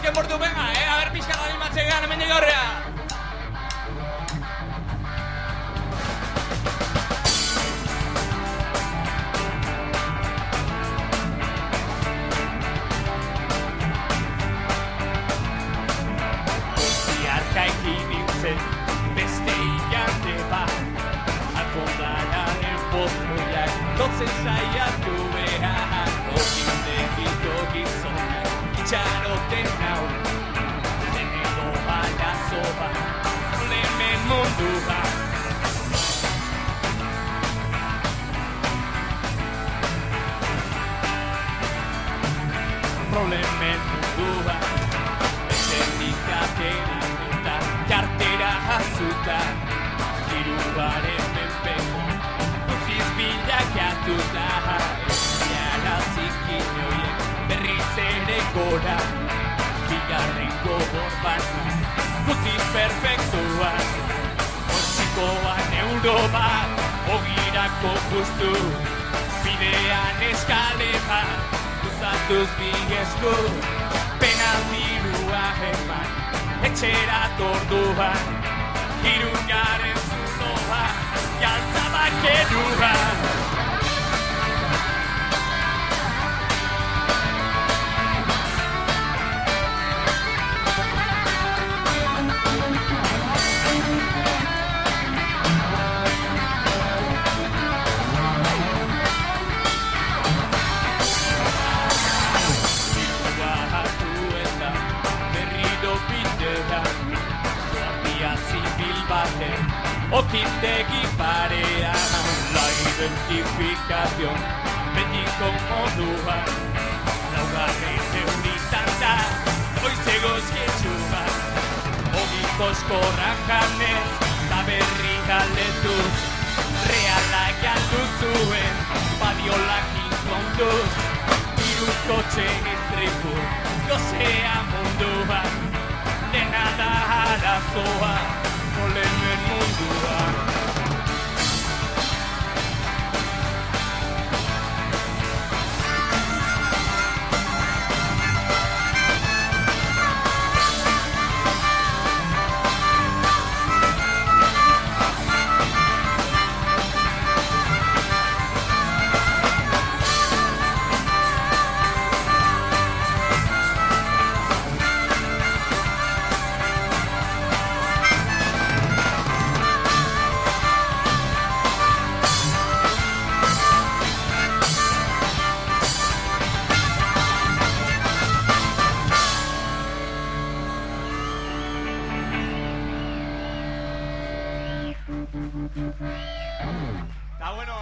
azken portu, venga, eh? A ver, pixka da animatzen gara, hemen digorrea. Ziarkaiki nintzen beste hilarte bat Akondararen botoiak lotzen saiatu behar じゃろけんなう Lembro da soba Lembro mundo vai problema en Honduras. Vete mi cadena, neta, cartera azúcar. Kirubaren menpeko, que a da. Ez gara zikinoi gora Bigarren gogor bat Guztiz perfektua Hortzikoan euro bat Ogirako justu Bidean eskale bat Luzatuz bigesku Pena dirua eman Etxera torduan Irungaren zuloa Jaltza bakerua okindegi parean La identifikazion betiko moduan Laugarren euritan da goizegoz getxua Ogi koskorra janez eta berri galetuz Reala galdu zuen badiolak inkontuz Hiru kotxe istripu gozea munduan Dena da arazoa living. Eta bueno,